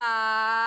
啊